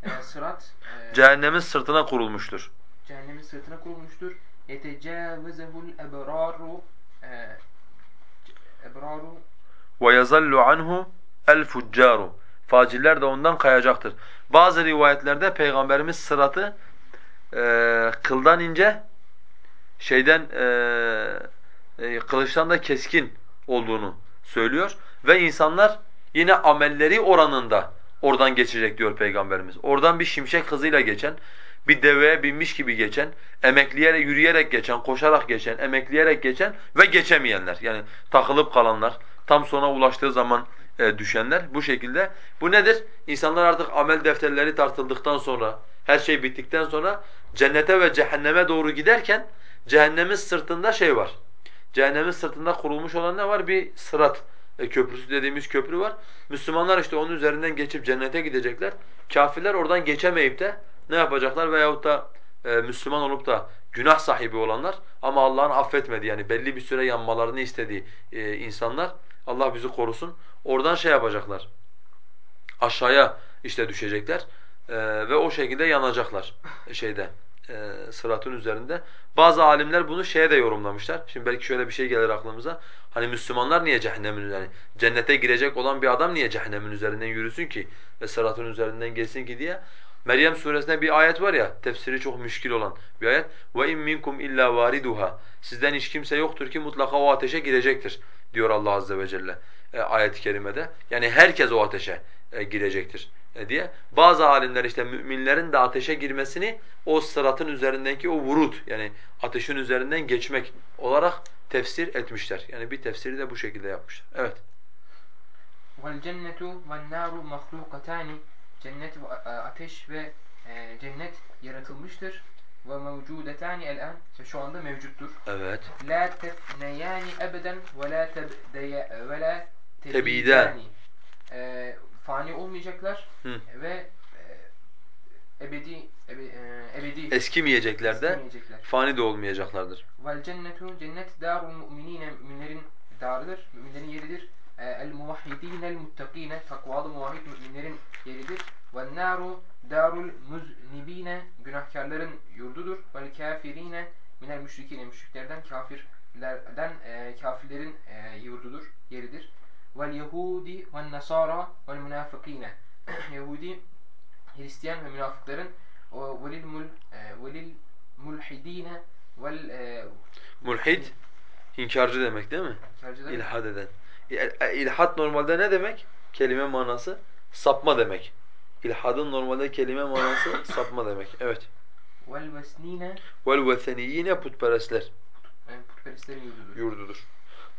Ee, [LAUGHS] sırat e, cehennemin sırtına kurulmuştur. Cehennemin sırtına kurulmuştur. Yetecavvezehul ebraru e, ebraru ve yazallu anhu el fuccaru. Faciller de ondan kayacaktır. Bazı rivayetlerde Peygamberimiz sıratı e, kıldan ince, şeyden e, e, kılıçtan da keskin olduğunu söylüyor. Ve insanlar yine amelleri oranında oradan geçecek diyor peygamberimiz. Oradan bir şimşek hızıyla geçen, bir deveye binmiş gibi geçen, emekleyerek, yürüyerek geçen, koşarak geçen, emekleyerek geçen ve geçemeyenler. Yani takılıp kalanlar, tam sona ulaştığı zaman e, düşenler bu şekilde. Bu nedir? İnsanlar artık amel defterleri tartıldıktan sonra, her şey bittikten sonra cennete ve cehenneme doğru giderken cehennemin sırtında şey var. Cehennemin sırtında kurulmuş olan ne var? Bir sırat e, köprüsü dediğimiz köprü var. Müslümanlar işte onun üzerinden geçip cennete gidecekler. Kafirler oradan geçemeyip de ne yapacaklar veyahut da e, Müslüman olup da günah sahibi olanlar ama Allah'ın affetmediği yani belli bir süre yanmalarını istediği e, insanlar Allah bizi korusun. Oradan şey yapacaklar. Aşağıya işte düşecekler e, ve o şekilde yanacaklar şeyde e, sıratın üzerinde. Bazı alimler bunu şeye de yorumlamışlar. Şimdi belki şöyle bir şey gelir aklımıza. Hani Müslümanlar niye cehennemin üzerine, cennete girecek olan bir adam niye cehennemin üzerinden yürüsün ki ve sıratın üzerinden geçsin ki diye. Meryem suresinde bir ayet var ya, tefsiri çok müşkil olan bir ayet. İn minkum illa variduha. Sizden hiç kimse yoktur ki mutlaka o ateşe girecektir diyor Allah azze ve celle e, ayet-i kerimede. Yani herkes o ateşe e, girecektir diye. Bazı alimler işte müminlerin de ateşe girmesini o sıratın üzerindeki o vurut yani ateşin üzerinden geçmek olarak tefsir etmişler. Yani bir tefsiri de bu şekilde yapmışlar. Evet. وَالْجَنَّةُ وَالنَّارُ مَخْلُوقَتَانِ Cennet ve ateş ve e, cennet yaratılmıştır. Ve mevcudetani el ve şu anda mevcuttur. Evet. La tefneyani ebeden ve la tebdeye ve la tebidani. Fani olmayacaklar Hı. ve e, ebedi ebe, e, ebedi eskimeyecekler de fani de olmayacaklardır. Vel cennetu cennet darul mu'minine müminlerin darıdır, müminlerin yeridir. E, el muvahhidine el muttakine takvalı muvahhid müminlerin yeridir. Ve naru darul muznibine günahkarların yurdudur. Vel kafirine minel müşrikine müşriklerden kafirlerden e, kafirlerin e, yurdudur, yeridir. Vel yehudi ve nasara vel münafıkine [CLEARS THROAT] Yahudi, Hristiyan ve münafıkların velil mul e, velil mulhidine vel e, mulhid inkarcı demek değil mi? İnkarcı demek. İlhad eden. İlhad normalde ne demek? Kelime manası sapma demek. İlhadın normalde kelime manası [COUGHS] sapma demek. Evet. Vel vesnine vel veseniyine putperestler. Yani putperestlerin yurdudur. Yurdudur.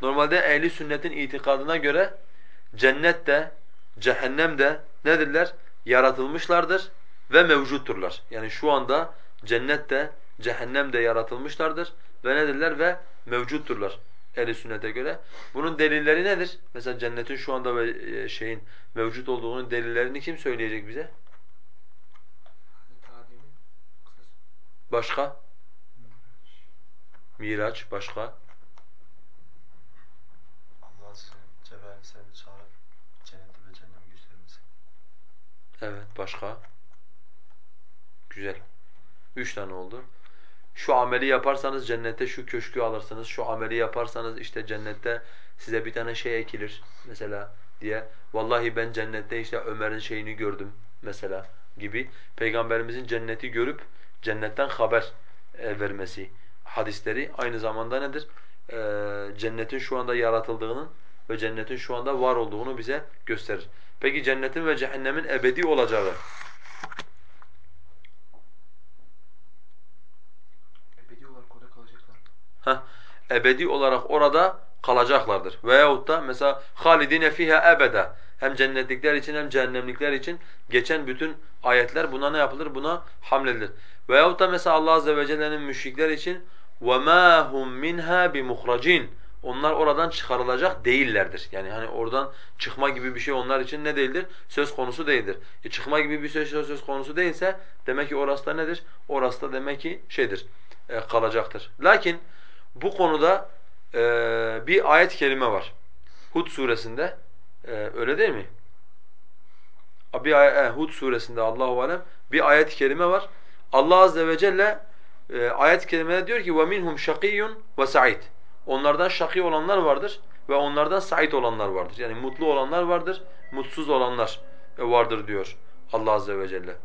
Normalde ehli sünnetin itikadına göre cennet de cehennem de nedirler? Yaratılmışlardır ve mevcutturlar. Yani şu anda cennet de cehennem de yaratılmışlardır ve nedirler ve mevcutturlar ehli sünnete göre. Bunun delilleri nedir? Mesela cennetin şu anda e, şeyin mevcut olduğunun delillerini kim söyleyecek bize? Başka? Miraç, başka? Allah Cebrail seni çağırıp cenneti ve cehennemi göstermesi. Evet, başka? Güzel. Üç tane oldu şu ameli yaparsanız cennette şu köşkü alırsınız, şu ameli yaparsanız işte cennette size bir tane şey ekilir mesela diye. Vallahi ben cennette işte Ömer'in şeyini gördüm mesela gibi. Peygamberimizin cenneti görüp cennetten haber e, vermesi hadisleri aynı zamanda nedir? Ee, cennetin şu anda yaratıldığının ve cennetin şu anda var olduğunu bize gösterir. Peki cennetin ve cehennemin ebedi olacağı Heh, ebedi olarak orada kalacaklardır. Veyahut da mesela halidine fiha ebeda. Hem cennetlikler için hem cehennemlikler için geçen bütün ayetler buna ne yapılır? Buna hamledilir. Veyahut da mesela Allah azze ve celle'nin müşrikler için وَمَا هُمْ مِنْهَا بِمُخْرَجِينَ Onlar oradan çıkarılacak değillerdir. Yani hani oradan çıkma gibi bir şey onlar için ne değildir? Söz konusu değildir. E çıkma gibi bir söz, söz konusu değilse demek ki orası da nedir? Orası da demek ki şeydir, e, kalacaktır. Lakin bu konuda e, bir ayet-i kerime var. Hud suresinde. E, öyle değil mi? Bir ay e, Hud suresinde Allahu alem bir ayet-i kerime var. Allah azze ve celle e, ayet-i kerimede diyor ki وَمِنْهُمْ شَقِيٌّ وَسَعِيدٌ Onlardan şakî olanlar vardır ve onlardan sa'id olanlar vardır. Yani mutlu olanlar vardır, mutsuz olanlar vardır diyor Allah azze ve celle.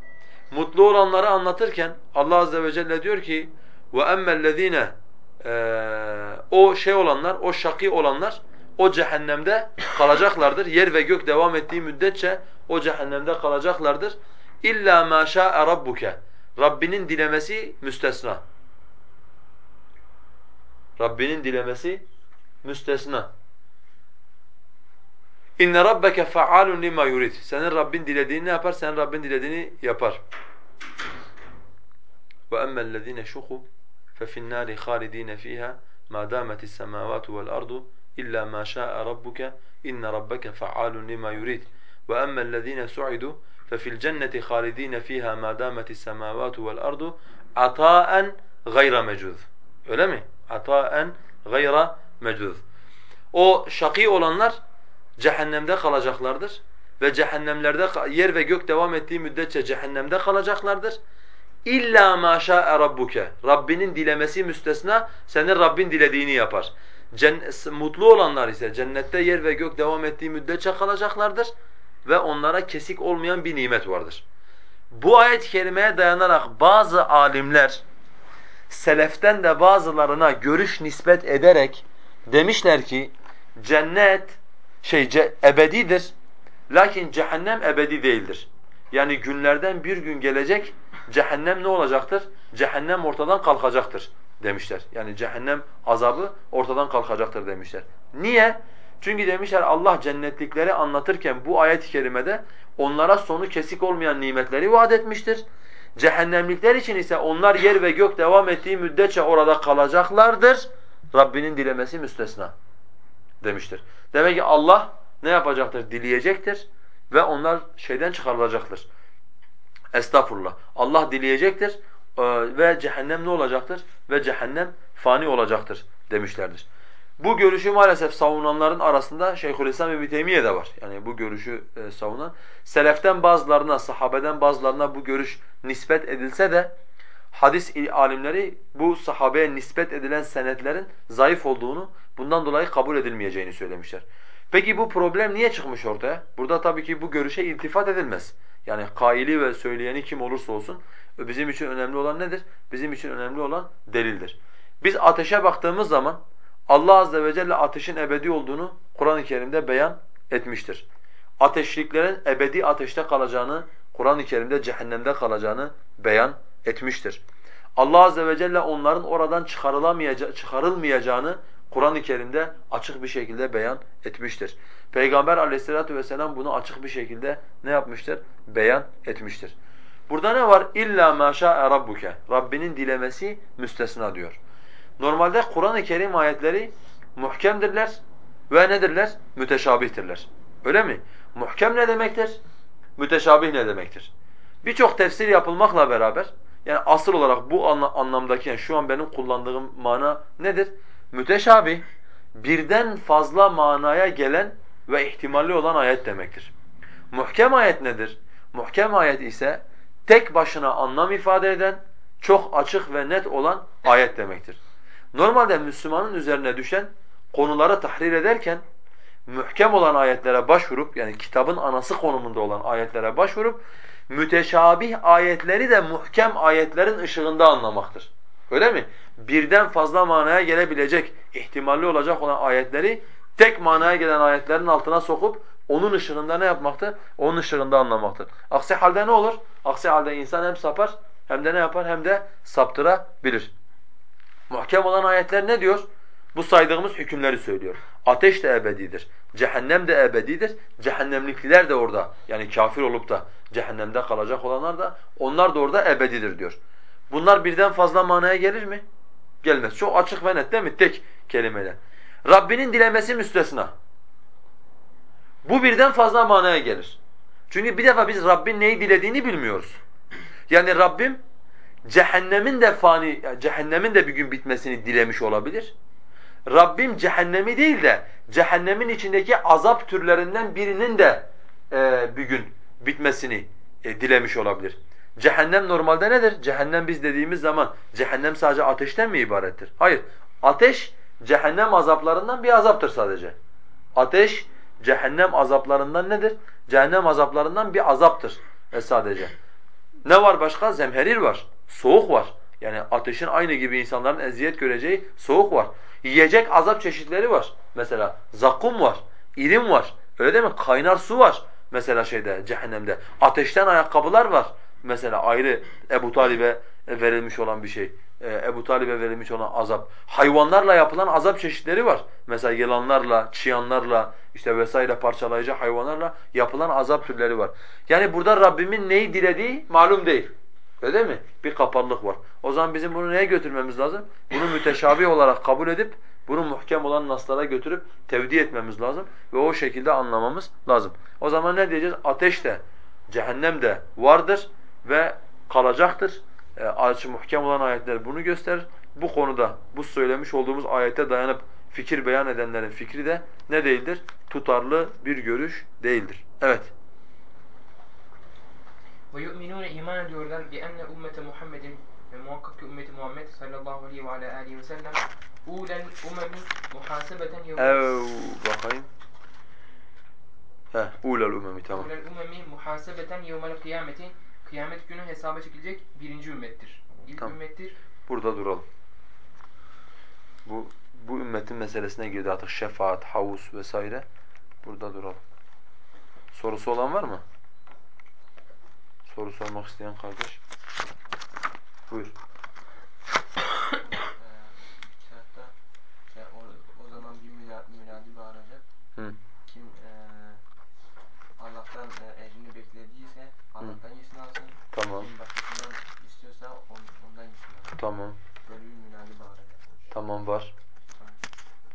Mutlu olanları anlatırken Allah azze ve celle diyor ki وَأَمَّا الَّذ۪ينَ ee, o şey olanlar, o şakî olanlar o cehennemde kalacaklardır. Yer ve gök devam ettiği müddetçe o cehennemde kalacaklardır. İlla ma şa'e rabbuke. Rabbinin dilemesi müstesna. Rabbinin dilemesi müstesna. İnne rabbeke fa'alun lima yurid. Senin Rabbin dilediğini ne yapar? Senin Rabbin dilediğini yapar. Ve emmellezine şuku ففي النار خالدين فيها ما دامت السماوات والأرض إلا ما شاء ربك إن ربك فعال لما يريد وأما الذين سعدوا ففي الجنة خالدين فيها ما دامت السماوات والأرض عطاء gayra mecuz. Öyle mi? Ataen gayra mecuz. O şakî olanlar cehennemde kalacaklardır ve cehennemlerde yer ve gök devam ettiği müddetçe cehennemde kalacaklardır. İlla ma şa'e rabbuke. Rabbinin dilemesi müstesna senin Rabbin dilediğini yapar. Cennet, mutlu olanlar ise cennette yer ve gök devam ettiği müddetçe kalacaklardır ve onlara kesik olmayan bir nimet vardır. Bu ayet-i kerimeye dayanarak bazı alimler seleften de bazılarına görüş nispet ederek demişler ki cennet şey ce, ebedidir lakin cehennem ebedi değildir. Yani günlerden bir gün gelecek cehennem ne olacaktır? Cehennem ortadan kalkacaktır demişler. Yani cehennem azabı ortadan kalkacaktır demişler. Niye? Çünkü demişler Allah cennetlikleri anlatırken bu ayet-i kerimede onlara sonu kesik olmayan nimetleri vaat etmiştir. Cehennemlikler için ise onlar yer ve gök devam ettiği müddetçe orada kalacaklardır. Rabbinin dilemesi müstesna demiştir. Demek ki Allah ne yapacaktır? Dileyecektir ve onlar şeyden çıkarılacaktır. Estağfurullah. Allah dileyecektir ve cehennem ne olacaktır? Ve cehennem fani olacaktır demişlerdir. Bu görüşü maalesef savunanların arasında Şeyhülislam İbn Teymiye de var. Yani bu görüşü e, savunan. Seleften bazılarına, sahabeden bazılarına bu görüş nispet edilse de hadis alimleri bu sahabeye nispet edilen senetlerin zayıf olduğunu, bundan dolayı kabul edilmeyeceğini söylemişler. Peki bu problem niye çıkmış ortaya? Burada tabii ki bu görüşe iltifat edilmez. Yani kaili ve söyleyeni kim olursa olsun bizim için önemli olan nedir? Bizim için önemli olan delildir. Biz ateşe baktığımız zaman Allah azze ve celle ateşin ebedi olduğunu Kur'an-ı Kerim'de beyan etmiştir. Ateşliklerin ebedi ateşte kalacağını, Kur'an-ı Kerim'de cehennemde kalacağını beyan etmiştir. Allah azze ve celle onların oradan çıkarılmayacağını Kur'an-ı Kerim'de açık bir şekilde beyan etmiştir. Peygamber aleyhissalatu vesselam bunu açık bir şekilde ne yapmıştır? Beyan etmiştir. Burada ne var? İlla ma şa'e rabbuke. Rabbinin dilemesi müstesna diyor. Normalde Kur'an-ı Kerim ayetleri muhkemdirler ve nedirler? Müteşabihtirler. Öyle mi? Muhkem ne demektir? Müteşabih ne demektir? Birçok tefsir yapılmakla beraber yani asıl olarak bu anlamdaki yani şu an benim kullandığım mana nedir? Müteşabih birden fazla manaya gelen ve ihtimalli olan ayet demektir. Muhkem ayet nedir? Muhkem ayet ise tek başına anlam ifade eden, çok açık ve net olan ayet demektir. Normalde Müslümanın üzerine düşen konuları tahrir ederken mühkem olan ayetlere başvurup yani kitabın anası konumunda olan ayetlere başvurup müteşabih ayetleri de muhkem ayetlerin ışığında anlamaktır. Öyle mi? Birden fazla manaya gelebilecek, ihtimalli olacak olan ayetleri tek manaya gelen ayetlerin altına sokup onun ışığında ne yapmaktır? Onun ışığında anlamaktır. Aksi halde ne olur? Aksi halde insan hem sapar hem de ne yapar? Hem de saptırabilir. Muhkem olan ayetler ne diyor? Bu saydığımız hükümleri söylüyor. Ateş de ebedidir. Cehennem de ebedidir. Cehennemlikliler de orada. Yani kafir olup da cehennemde kalacak olanlar da onlar da orada ebedidir diyor. Bunlar birden fazla manaya gelir mi? Gelmez. Çok açık ve net değil mi? Tek kelimeyle. Rabbinin dilemesi müstesna. Bu birden fazla manaya gelir. Çünkü bir defa biz Rabbin neyi dilediğini bilmiyoruz. Yani Rabbim cehennemin de fani, cehennemin de bir gün bitmesini dilemiş olabilir. Rabbim cehennemi değil de cehennemin içindeki azap türlerinden birinin de e, bir gün bitmesini e, dilemiş olabilir. Cehennem normalde nedir? Cehennem biz dediğimiz zaman cehennem sadece ateşten mi ibarettir? Hayır. Ateş cehennem azaplarından bir azaptır sadece. Ateş cehennem azaplarından nedir? Cehennem azaplarından bir azaptır e sadece. Ne var başka? Zemherir var. Soğuk var. Yani ateşin aynı gibi insanların eziyet göreceği soğuk var. Yiyecek azap çeşitleri var. Mesela zakkum var, ilim var. Öyle değil mi? Kaynar su var mesela şeyde cehennemde. Ateşten ayakkabılar var. Mesela ayrı Ebu Talib'e verilmiş olan bir şey. Ee, Ebu Talib'e verilmiş olan azap. Hayvanlarla yapılan azap çeşitleri var. Mesela yılanlarla, çıyanlarla, işte vesaire parçalayıcı hayvanlarla yapılan azap türleri var. Yani burada Rabbimin neyi dilediği malum değil. Öyle mi? Bir kapalılık var. O zaman bizim bunu neye götürmemiz lazım? Bunu müteşabih olarak kabul edip bunu muhkem olan naslara götürüp tevdi etmemiz lazım ve o şekilde anlamamız lazım. O zaman ne diyeceğiz? Ateş de, cehennem de vardır ve kalacaktır. e, açı muhkem olan ayetler bunu gösterir. Bu konuda bu söylemiş olduğumuz ayete dayanıp fikir beyan edenlerin fikri de ne değildir? Tutarlı bir görüş değildir. Evet. Ve yu'minûne iman ediyorlar bi enne ümmete Muhammedin ve muhakkak ki ümmeti Muhammed sallallahu aleyhi ve ala alihi ve sellem ulel umemi muhasebeten yevmel Ev bakayım. Heh, ulel umemi tamam. ulel umemi muhasebeten yevmel kıyameti kıyamet günü hesaba çekilecek birinci ümmettir. İlk Tamam. ümmettir. Burada duralım. Bu bu ümmetin meselesine girdi artık şefaat, havuz vesaire. Burada duralım. Sorusu olan var mı? Soru sormak isteyen kardeş. Buyur. Bağıracak. Hı. Kim e, Allah'tan e, ecrini beklediyse Allah'tan yesin alsın. Tamam. Kim başkasından istiyorsa on, ondan yesin alsın. Tamam. Böyle bir münadi bağıracak. Tamam var.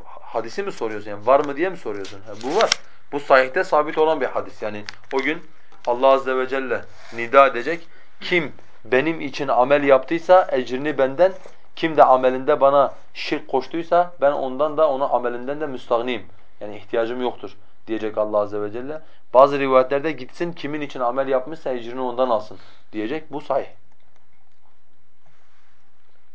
Hadisi mi soruyorsun yani var mı diye mi soruyorsun? Ha, bu var. Bu sahihte sabit olan bir hadis. Yani o gün Allah azze ve celle nida edecek. Kim benim için amel yaptıysa ecrini benden, kim de amelinde bana şirk koştuysa ben ondan da ona amelinden de müstahniyim. Yani ihtiyacım yoktur diyecek Allah azze ve celle. Bazı rivayetlerde gitsin kimin için amel yapmışsa ecrini ondan alsın diyecek. Bu sahih.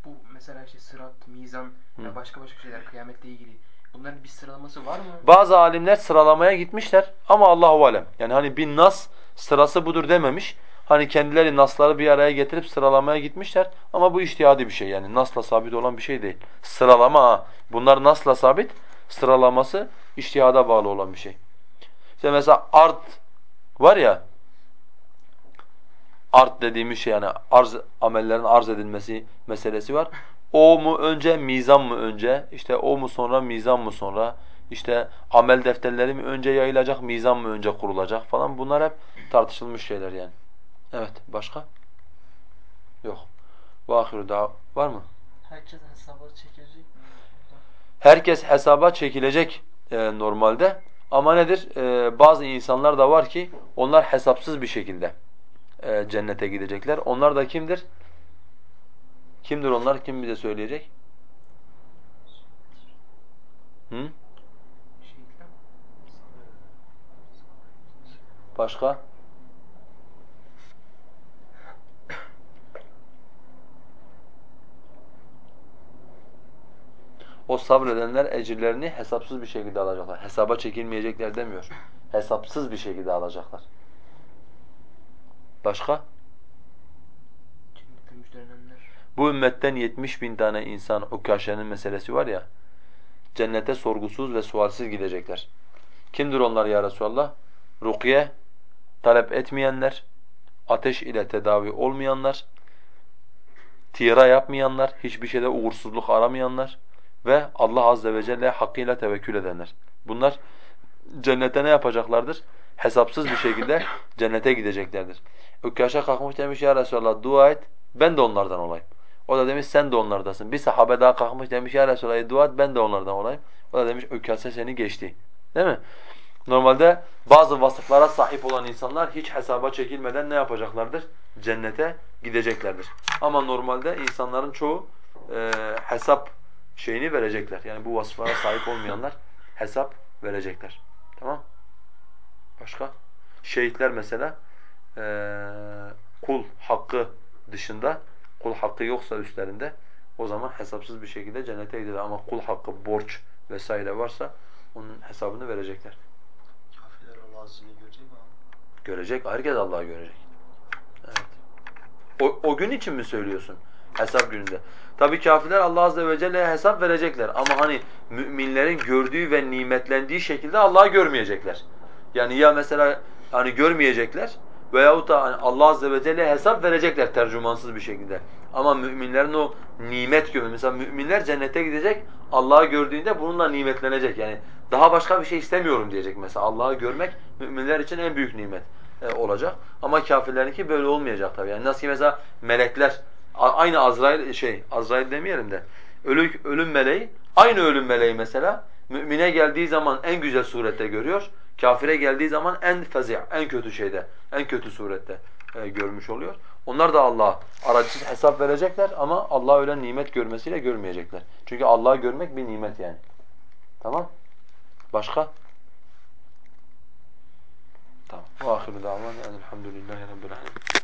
Bu mesela işte sırat, mizan, Hı. ya başka başka şeyler kıyametle ilgili. Bunların bir sıralaması var mı? Bazı alimler sıralamaya gitmişler ama Allahu alem. Yani hani bir nas sırası budur dememiş. Hani kendileri nasları bir araya getirip sıralamaya gitmişler ama bu içtihadi bir şey yani nasla sabit olan bir şey değil. Sıralama ha. Bunlar nasla sabit, sıralaması içtihada bağlı olan bir şey. İşte mesela art var ya art dediğimiz şey yani arz amellerin arz edilmesi meselesi var. O mu önce, mizan mı önce? İşte o mu sonra, mizan mı sonra? İşte amel defterleri mi önce yayılacak, mizan mı önce kurulacak falan bunlar hep tartışılmış şeyler yani. Evet, başka? Yok. Bu ahiru daha var mı? Herkes hesaba çekilecek mi? Herkes hesaba çekilecek e, normalde ama nedir? E, bazı insanlar da var ki onlar hesapsız bir şekilde e, cennete gidecekler. Onlar da kimdir? Kimdir onlar? Kim bize söyleyecek? Hı? Şehitler. Başka? O sabredenler ecirlerini hesapsız bir şekilde alacaklar. Hesaba çekilmeyecekler demiyor. Hesapsız bir şekilde alacaklar. Başka? Bu ümmetten 70 bin tane insan Ukkaşe'nin meselesi var ya, cennete sorgusuz ve sualsiz gidecekler. Kimdir onlar ya Resulallah? Rukiye talep etmeyenler, ateş ile tedavi olmayanlar, tira yapmayanlar, hiçbir şeyde uğursuzluk aramayanlar ve Allah azze ve celle hakkıyla tevekkül edenler. Bunlar cennete ne yapacaklardır? Hesapsız bir şekilde [COUGHS] cennete gideceklerdir. Ukkaş'a kalkmış demiş ya Resulallah dua et, ben de onlardan olayım. O da demiş sen de onlardasın. Bir sahabe daha kalkmış demiş ya Resulallah dua et, ben de onlardan olayım. O da demiş Ukkaş'a seni geçti. Değil mi? Normalde bazı vasıflara sahip olan insanlar hiç hesaba çekilmeden ne yapacaklardır? Cennete gideceklerdir. Ama normalde insanların çoğu e, hesap şeyini verecekler. Yani bu vasıflara sahip olmayanlar hesap verecekler. Tamam? Başka? Şehitler mesela e, kul hakkı dışında kul hakkı yoksa üstlerinde o zaman hesapsız bir şekilde cennete gider. Ama kul hakkı, borç vesaire varsa onun hesabını verecekler. Azizini görecek mi abi? Görecek, herkes Allah'ı görecek. Evet. O, o gün için mi söylüyorsun? Hesap gününde. Tabii kafirler Allah azze ve celle'ye hesap verecekler ama hani müminlerin gördüğü ve nimetlendiği şekilde Allah'ı görmeyecekler. Yani ya mesela hani görmeyecekler veyahut da hani Allah azze ve celle'ye hesap verecekler tercümansız bir şekilde. Ama müminlerin o nimet gömü mesela müminler cennete gidecek Allah'ı gördüğünde bununla nimetlenecek. Yani daha başka bir şey istemiyorum diyecek mesela. Allah'ı görmek müminler için en büyük nimet e, olacak. Ama kafirlerinki böyle olmayacak tabii. Yani nasıl ki mesela melekler aynı Azrail şey Azrail demeyelim de ölü, ölüm meleği aynı ölüm meleği mesela mümine geldiği zaman en güzel surette görüyor. Kafire geldiği zaman en fezi' en kötü şeyde, en kötü surette e, görmüş oluyor. Onlar da Allah'a aracısız hesap verecekler ama Allah öyle nimet görmesiyle görmeyecekler. Çünkü Allah'ı görmek bir nimet yani. Tamam? Başka? Tamam. Ve ahiru davana elhamdülillahi rabbil alemin.